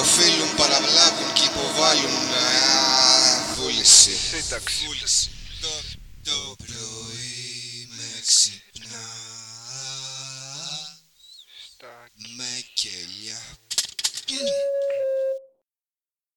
οφείλουν, παραβλάβουν και υποβάλλουν βούληση. Σύνταξη. Το, το πρωί με ξυπνά Στα... με κελιά.